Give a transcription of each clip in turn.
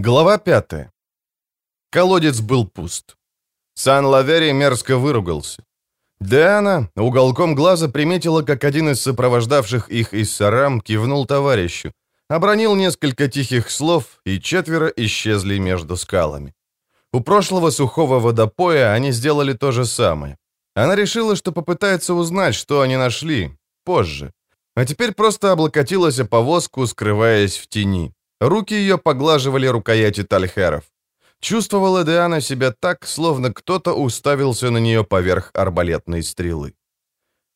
Глава пятая. Колодец был пуст. Сан-Лавери мерзко выругался. Диана уголком глаза приметила, как один из сопровождавших их из Сарам кивнул товарищу, обронил несколько тихих слов, и четверо исчезли между скалами. У прошлого сухого водопоя они сделали то же самое. Она решила, что попытается узнать, что они нашли, позже. А теперь просто облокотилась о повозку, скрываясь в тени. Руки ее поглаживали рукояти тальхеров. Чувствовала Диана себя так, словно кто-то уставился на нее поверх арбалетной стрелы.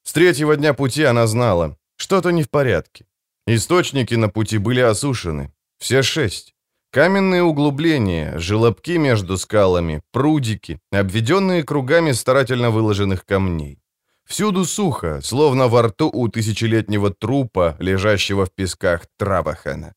С третьего дня пути она знала, что-то не в порядке. Источники на пути были осушены. Все шесть. Каменные углубления, желобки между скалами, прудики, обведенные кругами старательно выложенных камней. Всюду сухо, словно во рту у тысячелетнего трупа, лежащего в песках Трабахана.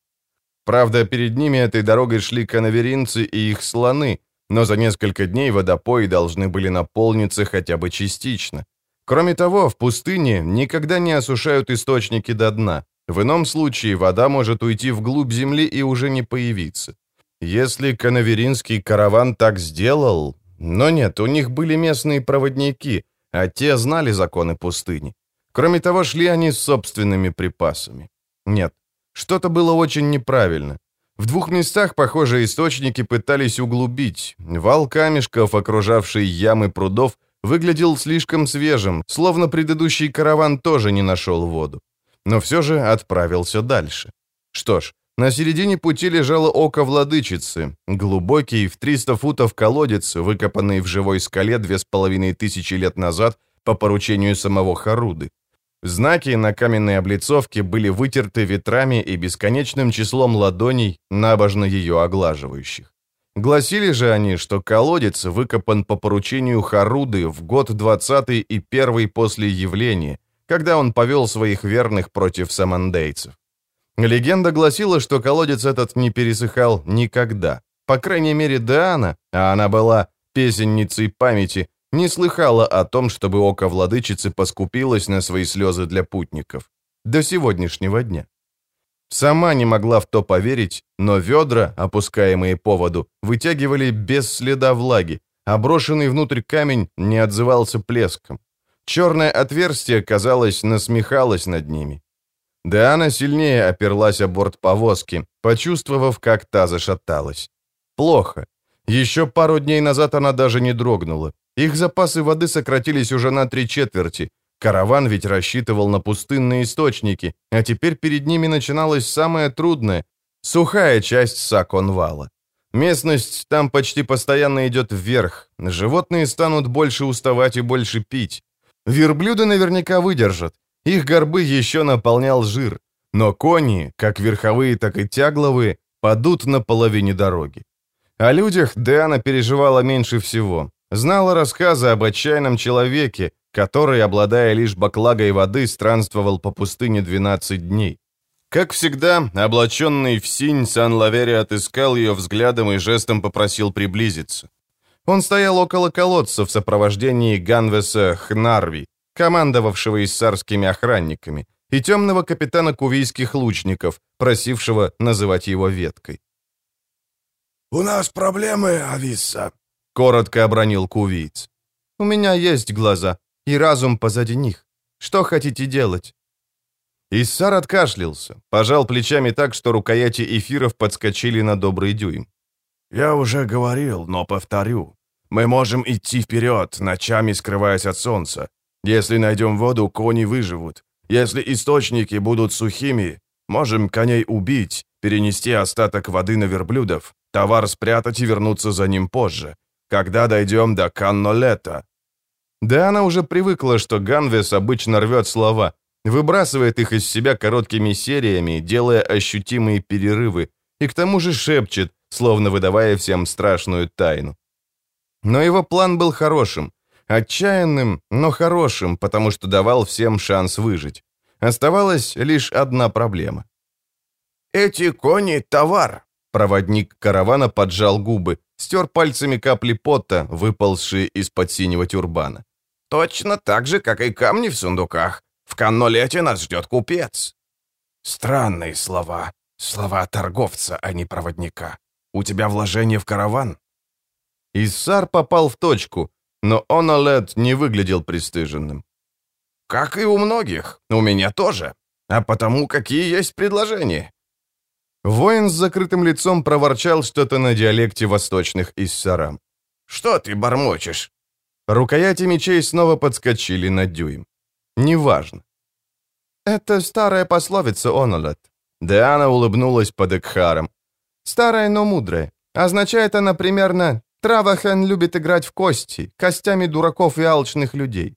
Правда, перед ними этой дорогой шли канаверинцы и их слоны, но за несколько дней водопои должны были наполниться хотя бы частично. Кроме того, в пустыне никогда не осушают источники до дна. В ином случае вода может уйти вглубь земли и уже не появиться. Если канаверинский караван так сделал... Но нет, у них были местные проводники, а те знали законы пустыни. Кроме того, шли они с собственными припасами. Нет, что-то было очень неправильно. В двух местах, похоже, источники пытались углубить. Вал камешков, окружавший ямы прудов, выглядел слишком свежим, словно предыдущий караван тоже не нашел воду. Но все же отправился дальше. Что ж, на середине пути лежало око владычицы, глубокий в 300 футов колодец, выкопанный в живой скале две с половиной тысячи лет назад по поручению самого Харуды. Знаки на каменной облицовке были вытерты ветрами и бесконечным числом ладоней, набожно ее оглаживающих. Гласили же они, что колодец выкопан по поручению Харуды в год 20 и первый после явления, когда он повел своих верных против самандейцев. Легенда гласила, что колодец этот не пересыхал никогда. По крайней мере, Диана, а она была песенницей памяти, не слыхала о том, чтобы око владычицы поскупилось на свои слезы для путников. До сегодняшнего дня. Сама не могла в то поверить, но ведра, опускаемые по воду, вытягивали без следа влаги, а брошенный внутрь камень не отзывался плеском. Черное отверстие, казалось, насмехалось над ними. Диана сильнее оперлась о борт повозки, почувствовав, как та зашаталась. Плохо. Еще пару дней назад она даже не дрогнула. Их запасы воды сократились уже на три четверти. Караван ведь рассчитывал на пустынные источники, а теперь перед ними начиналась самая трудная, сухая часть Саконвала. Местность там почти постоянно идет вверх. Животные станут больше уставать и больше пить. Верблюды наверняка выдержат. Их горбы еще наполнял жир. Но кони, как верховые, так и тягловые, падут на половине дороги. О людях Диана переживала меньше всего. Знала рассказы об отчаянном человеке, который, обладая лишь баклагой воды, странствовал по пустыне 12 дней. Как всегда, облаченный в синь, Сан-Лавери отыскал ее взглядом и жестом попросил приблизиться. Он стоял около колодца в сопровождении Ганвеса Хнарви, командовавшего иссарскими охранниками, и темного капитана кувийских лучников, просившего называть его веткой. «У нас проблемы, Ависса», — коротко обронил кувиец. «У меня есть глаза и разум позади них. Что хотите делать?» Иссар откашлялся, пожал плечами так, что рукояти эфиров подскочили на добрый дюйм. «Я уже говорил, но повторю. Мы можем идти вперед, ночами скрываясь от солнца. Если найдем воду, кони выживут. Если источники будут сухими, можем коней убить, перенести остаток воды на верблюдов, товар спрятать и вернуться за ним позже, когда дойдем до Каннолета». Да она уже привыкла, что Ганвес обычно рвет слова, выбрасывает их из себя короткими сериями, делая ощутимые перерывы, и к тому же шепчет, словно выдавая всем страшную тайну. Но его план был хорошим, отчаянным, но хорошим, потому что давал всем шанс выжить. Оставалась лишь одна проблема. «Эти кони — товар!» Проводник каравана поджал губы, стер пальцами капли пота, выползшие из-под синего тюрбана. «Точно так же, как и камни в сундуках. В Каннолете нас ждет купец». Странные слова. Слова торговца, а не проводника. У тебя вложение в караван?» Иссар попал в точку, но Онолет не выглядел пристыженным. «Как и у многих. У меня тоже. А потому какие есть предложения?» Воин с закрытым лицом проворчал что-то на диалекте восточных Иссарам. «Что ты бормочешь?» Рукояти мечей снова подскочили на дюйм. «Неважно». «Это старая пословица, Онолет». Диана улыбнулась под Экхаром. «Старая, но мудрая. Означает она примерно «Травахен любит играть в кости, костями дураков и алчных людей».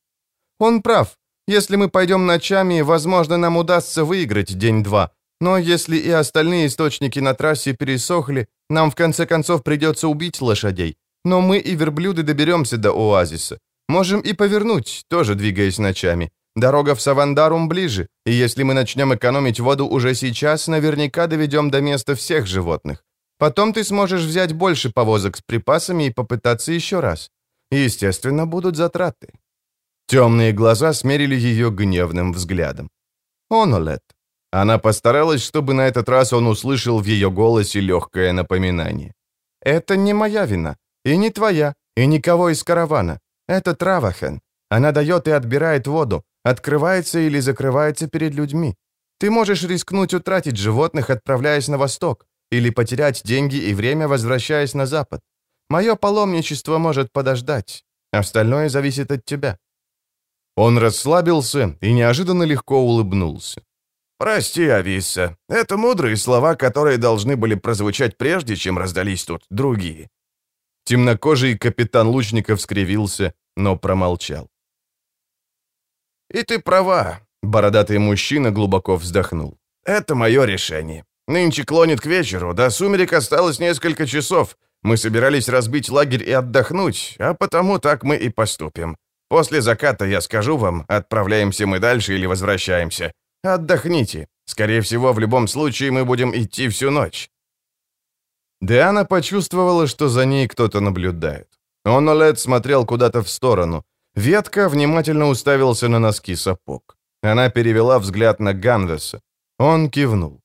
Он прав. Если мы пойдем ночами, возможно, нам удастся выиграть день-два. Но если и остальные источники на трассе пересохли, нам в конце концов придется убить лошадей. Но мы и верблюды доберемся до оазиса. Можем и повернуть, тоже двигаясь ночами. Дорога в Савандарум ближе, и если мы начнем экономить воду уже сейчас, наверняка доведем до места всех животных. Потом ты сможешь взять больше повозок с припасами и попытаться еще раз. Естественно, будут затраты». Темные глаза смерили ее гневным взглядом. «Онолет». Она постаралась, чтобы на этот раз он услышал в ее голосе легкое напоминание. «Это не моя вина. И не твоя, и никого из каравана. Это Травахен. Она дает и отбирает воду, открывается или закрывается перед людьми. Ты можешь рискнуть утратить животных, отправляясь на восток, или потерять деньги и время, возвращаясь на запад. Мое паломничество может подождать. Остальное зависит от тебя». Он расслабился и неожиданно легко улыбнулся. «Прости, Ависа, это мудрые слова, которые должны были прозвучать прежде, чем раздались тут другие. Темнокожий капитан лучников скривился, но промолчал. «И ты права», — бородатый мужчина глубоко вздохнул. «Это мое решение. Нынче клонит к вечеру, до сумерек осталось несколько часов. Мы собирались разбить лагерь и отдохнуть, а потому так мы и поступим. После заката я скажу вам, отправляемся мы дальше или возвращаемся. Отдохните. Скорее всего, в любом случае мы будем идти всю ночь. Диана почувствовала, что за ней кто-то наблюдает. Онолет смотрел куда-то в сторону. Ветка внимательно уставился на носки сапог. Она перевела взгляд на Ганвеса. Он кивнул.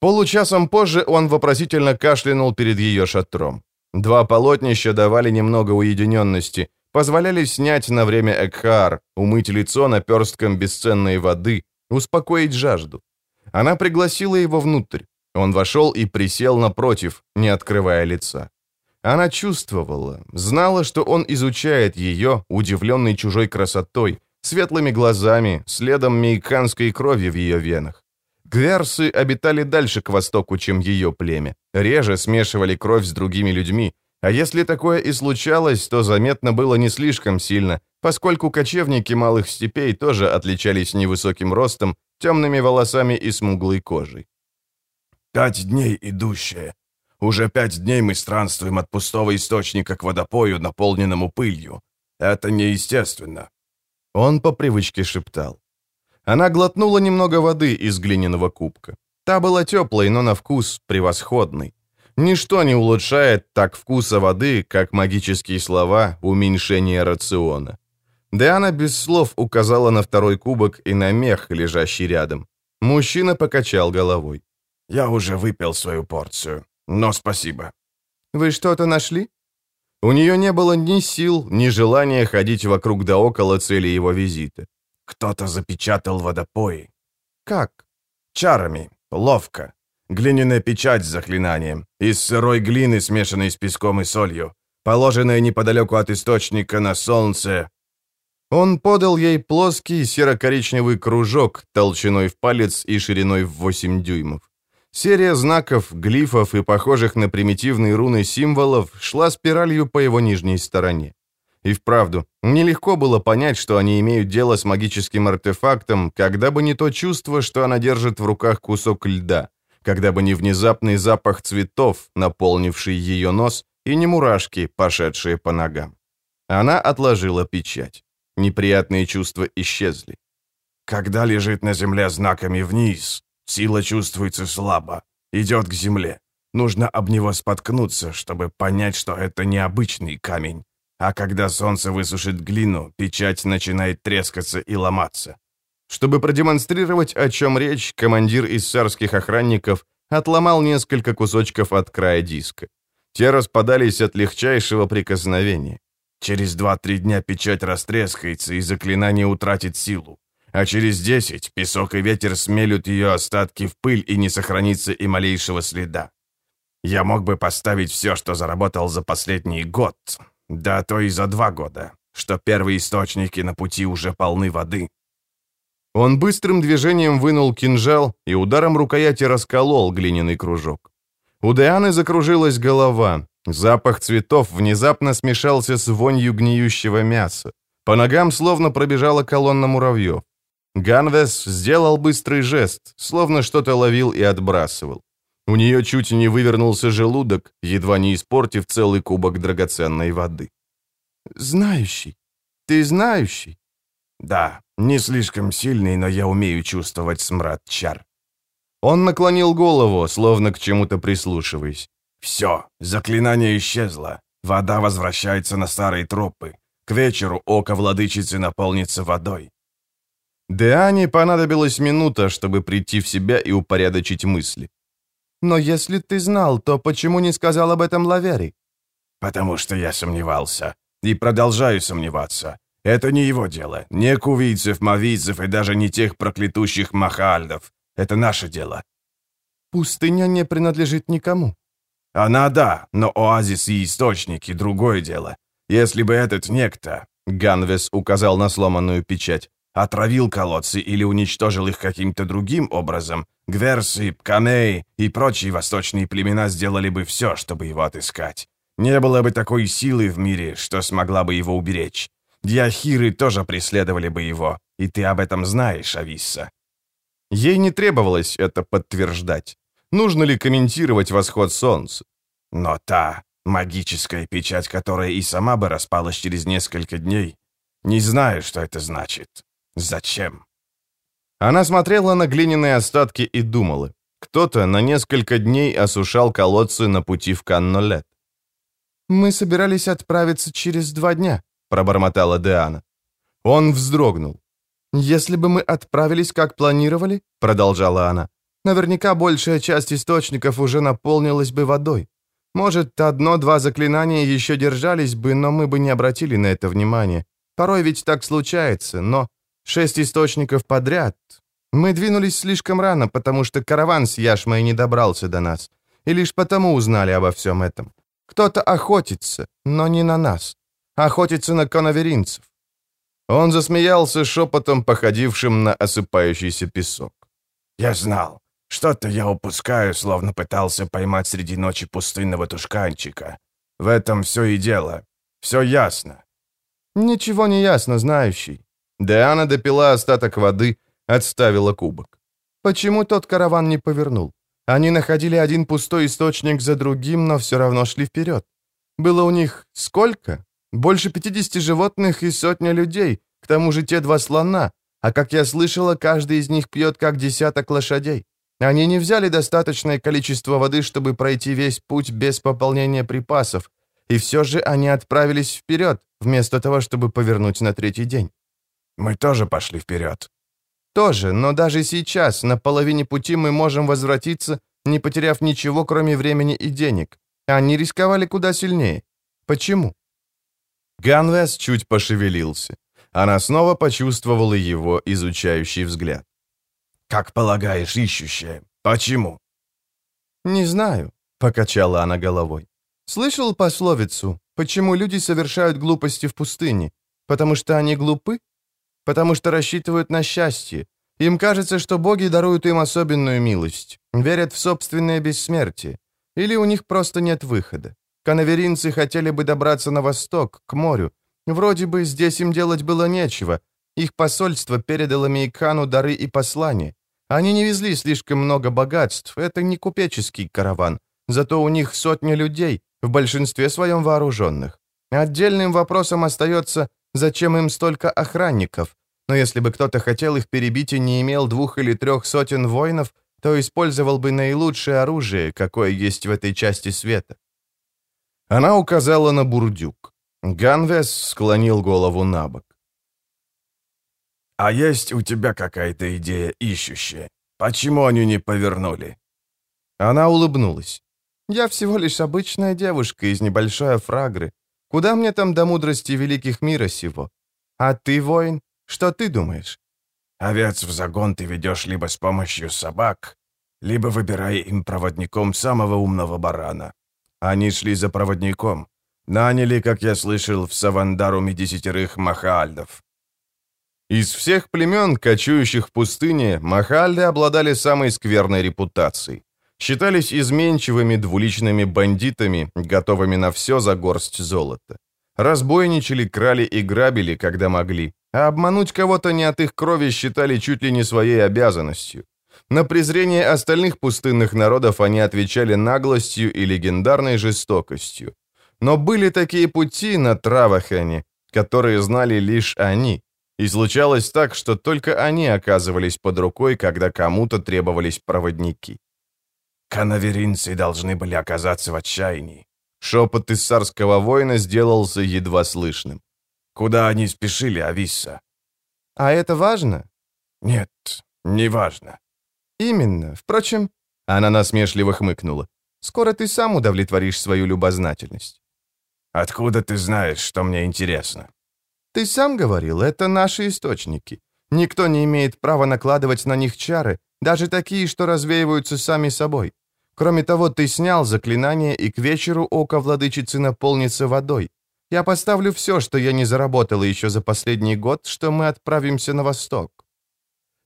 Получасом позже он вопросительно кашлянул перед ее шатром. Два полотнища давали немного уединенности, позволяли снять на время Экхар, умыть лицо наперстком бесценной воды, успокоить жажду. Она пригласила его внутрь. Он вошел и присел напротив, не открывая лица. Она чувствовала, знала, что он изучает ее, удивленный чужой красотой, светлыми глазами, следом мейканской крови в ее венах. Гверсы обитали дальше к востоку, чем ее племя, реже смешивали кровь с другими людьми, а если такое и случалось, то заметно было не слишком сильно, поскольку кочевники малых степей тоже отличались невысоким ростом, темными волосами и смуглой кожей. Пять дней идущие. Уже пять дней мы странствуем от пустого источника к водопою, наполненному пылью. Это неестественно». Он по привычке шептал. Она глотнула немного воды из глиняного кубка. Та была теплой, но на вкус превосходный. Ничто не улучшает так вкуса воды, как магические слова уменьшения рациона. Диана без слов указала на второй кубок и на мех, лежащий рядом. Мужчина покачал головой. Я уже выпил свою порцию, но спасибо». «Вы что-то нашли?» У нее не было ни сил, ни желания ходить вокруг да около цели его визита. Кто-то запечатал водопои. «Как?» «Чарами. Ловко. Глиняная печать с заклинанием. Из сырой глины, смешанной с песком и солью. Положенная неподалеку от источника на солнце. Он подал ей плоский серо-коричневый кружок толщиной в палец и шириной в 8 дюймов. Серия знаков, глифов и похожих на примитивные руны символов шла спиралью по его нижней стороне. И вправду, нелегко было понять, что они имеют дело с магическим артефактом, когда бы не то чувство, что она держит в руках кусок льда, когда бы не внезапный запах цветов, наполнивший ее нос, и не мурашки, пошедшие по ногам. Она отложила печать. Неприятные чувства исчезли. «Когда лежит на земле знаками вниз, Сила чувствуется слабо. Идет к земле. Нужно об него споткнуться, чтобы понять, что это необычный камень. А когда солнце высушит глину, печать начинает трескаться и ломаться. Чтобы продемонстрировать, о чем речь, командир из царских охранников отломал несколько кусочков от края диска. Те распадались от легчайшего прикосновения. Через два-три дня печать растрескается, и заклинание утратит силу. А через десять песок и ветер смелют ее остатки в пыль, и не сохранится и малейшего следа. Я мог бы поставить все, что заработал за последний год, да то и за два года, что первые источники на пути уже полны воды. Он быстрым движением вынул кинжал и ударом рукояти расколол глиняный кружок. У Дианы закружилась голова. Запах цветов внезапно смешался с вонью гниющего мяса. По ногам словно пробежала колонна муравьев. Ганвес сделал быстрый жест, словно что-то ловил и отбрасывал. У нее чуть не вывернулся желудок, едва не испортив целый кубок драгоценной воды. «Знающий? Ты знающий?» «Да, не слишком сильный, но я умею чувствовать смрад чар». Он наклонил голову, словно к чему-то прислушиваясь. «Все, заклинание исчезло. Вода возвращается на старые тропы. К вечеру око владычицы наполнится водой». Деане понадобилась минута, чтобы прийти в себя и упорядочить мысли. «Но если ты знал, то почему не сказал об этом Лавери?» «Потому что я сомневался. И продолжаю сомневаться. Это не его дело. Не кувийцев, мавийцев и даже не тех проклятущих махальдов. Это наше дело. Пустыня не принадлежит никому. Она да, но оазис и источники — другое дело. Если бы этот некто, Ганвес указал на сломанную печать, отравил колодцы или уничтожил их каким-то другим образом, Гверсы, Пканей и прочие восточные племена сделали бы все, чтобы его отыскать. Не было бы такой силы в мире, что смогла бы его уберечь. Диахиры тоже преследовали бы его, и ты об этом знаешь, Ависса. Ей не требовалось это подтверждать. Нужно ли комментировать восход солнца? Но та магическая печать, которая и сама бы распалась через несколько дней, не знаю, что это значит. Зачем? Она смотрела на глиняные остатки и думала. Кто-то на несколько дней осушал колодцы на пути в Каннолет. «Мы собирались отправиться через два дня», — пробормотала Диана. Он вздрогнул. «Если бы мы отправились, как планировали», — продолжала она, «наверняка большая часть источников уже наполнилась бы водой. Может, одно-два заклинания еще держались бы, но мы бы не обратили на это внимания. Порой ведь так случается, но шесть источников подряд. Мы двинулись слишком рано, потому что караван с Яшмой не добрался до нас, и лишь потому узнали обо всем этом. Кто-то охотится, но не на нас. Охотится на коноверинцев. Он засмеялся шепотом, походившим на осыпающийся песок. «Я знал. Что-то я упускаю, словно пытался поймать среди ночи пустынного тушканчика. В этом все и дело. Все ясно». «Ничего не ясно, знающий». Диана допила остаток воды, отставила кубок. «Почему тот караван не повернул? Они находили один пустой источник за другим, но все равно шли вперед. Было у них сколько? Больше 50 животных и сотня людей, к тому же те два слона, а как я слышала, каждый из них пьет как десяток лошадей. Они не взяли достаточное количество воды, чтобы пройти весь путь без пополнения припасов, и все же они отправились вперед, вместо того, чтобы повернуть на третий день. Мы тоже пошли вперед. Тоже, но даже сейчас, на половине пути мы можем возвратиться, не потеряв ничего, кроме времени и денег. Они рисковали куда сильнее. Почему? Ганвес чуть пошевелился. Она снова почувствовала его изучающий взгляд. «Как полагаешь, ищущая, почему?» «Не знаю», — покачала она головой. «Слышал пословицу, почему люди совершают глупости в пустыне? Потому что они глупы? Потому что рассчитывают на счастье. Им кажется, что боги даруют им особенную милость, верят в собственное бессмертие. Или у них просто нет выхода. Канаверинцы хотели бы добраться на восток, к морю. Вроде бы здесь им делать было нечего. Их посольство передало Мейкану дары и послания. Они не везли слишком много богатств, это не купеческий караван. Зато у них сотни людей, в большинстве своем вооруженных. Отдельным вопросом остается, зачем им столько охранников. Но если бы кто-то хотел их перебить и не имел двух или трех сотен воинов, то использовал бы наилучшее оружие, какое есть в этой части света. Она указала на бурдюк. Ганвес склонил голову на бок. «А есть у тебя какая-то идея ищущая? Почему они не повернули?» Она улыбнулась. Я всего лишь обычная девушка из небольшой Афрагры. Куда мне там до мудрости великих мира сего? А ты, воин, что ты думаешь?» «Овец в загон ты ведешь либо с помощью собак, либо выбирая им проводником самого умного барана. Они шли за проводником. Наняли, как я слышал, в Савандаруме десятерых махальдов. Из всех племен, кочующих в пустыне, махальды обладали самой скверной репутацией. Считались изменчивыми двуличными бандитами, готовыми на все за горсть золота. Разбойничали, крали и грабили, когда могли, а обмануть кого-то не от их крови считали чуть ли не своей обязанностью. На презрение остальных пустынных народов они отвечали наглостью и легендарной жестокостью. Но были такие пути на Травахане, которые знали лишь они. И случалось так, что только они оказывались под рукой, когда кому-то требовались проводники. Канаверинцы должны были оказаться в отчаянии. Шепот из царского воина сделался едва слышным. Куда они спешили, Ависса? А это важно? Нет, не важно. «Именно. Впрочем...» Она насмешливо хмыкнула. «Скоро ты сам удовлетворишь свою любознательность». «Откуда ты знаешь, что мне интересно?» «Ты сам говорил, это наши источники. Никто не имеет права накладывать на них чары, даже такие, что развеиваются сами собой. Кроме того, ты снял заклинание, и к вечеру око владычицы наполнится водой. Я поставлю все, что я не заработала еще за последний год, что мы отправимся на восток.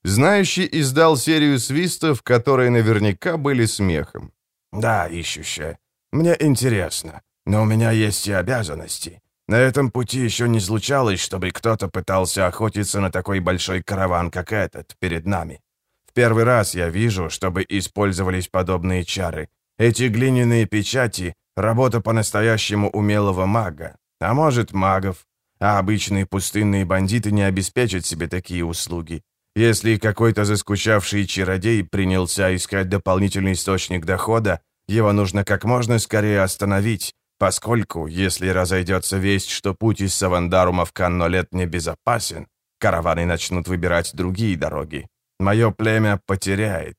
Знающий издал серию свистов, которые наверняка были смехом. «Да, ищущая. Мне интересно, но у меня есть и обязанности. На этом пути еще не случалось, чтобы кто-то пытался охотиться на такой большой караван, как этот, перед нами. В первый раз я вижу, чтобы использовались подобные чары. Эти глиняные печати — работа по-настоящему умелого мага, а может, магов. А обычные пустынные бандиты не обеспечат себе такие услуги. Если какой-то заскучавший чародей принялся искать дополнительный источник дохода, его нужно как можно скорее остановить, поскольку, если разойдется весть, что путь из Савандарума в Каннолет небезопасен, караваны начнут выбирать другие дороги. Мое племя потеряет».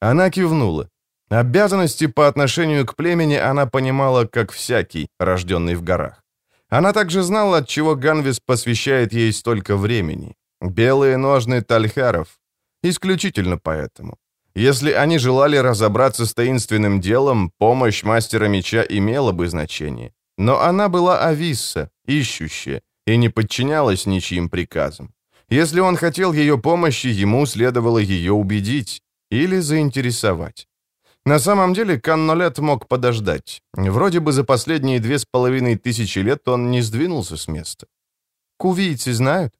Она кивнула. Обязанности по отношению к племени она понимала, как всякий, рожденный в горах. Она также знала, от чего Ганвис посвящает ей столько времени. Белые ножны тальхаров. Исключительно поэтому. Если они желали разобраться с таинственным делом, помощь мастера меча имела бы значение. Но она была Ависса, ищущая, и не подчинялась ничьим приказам. Если он хотел ее помощи, ему следовало ее убедить или заинтересовать. На самом деле Каннолет мог подождать. Вроде бы за последние две с половиной тысячи лет он не сдвинулся с места. Кувийцы знают?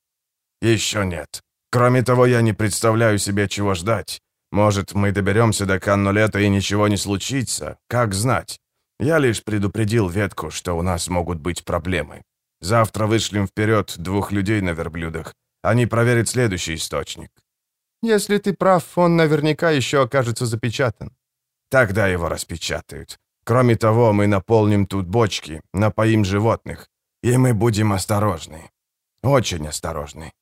«Еще нет. Кроме того, я не представляю себе, чего ждать. Может, мы доберемся до Каннулета и ничего не случится. Как знать? Я лишь предупредил ветку, что у нас могут быть проблемы. Завтра вышлем вперед двух людей на верблюдах. Они проверят следующий источник». «Если ты прав, он наверняка еще окажется запечатан». «Тогда его распечатают. Кроме того, мы наполним тут бочки, напоим животных. И мы будем осторожны. Очень осторожны.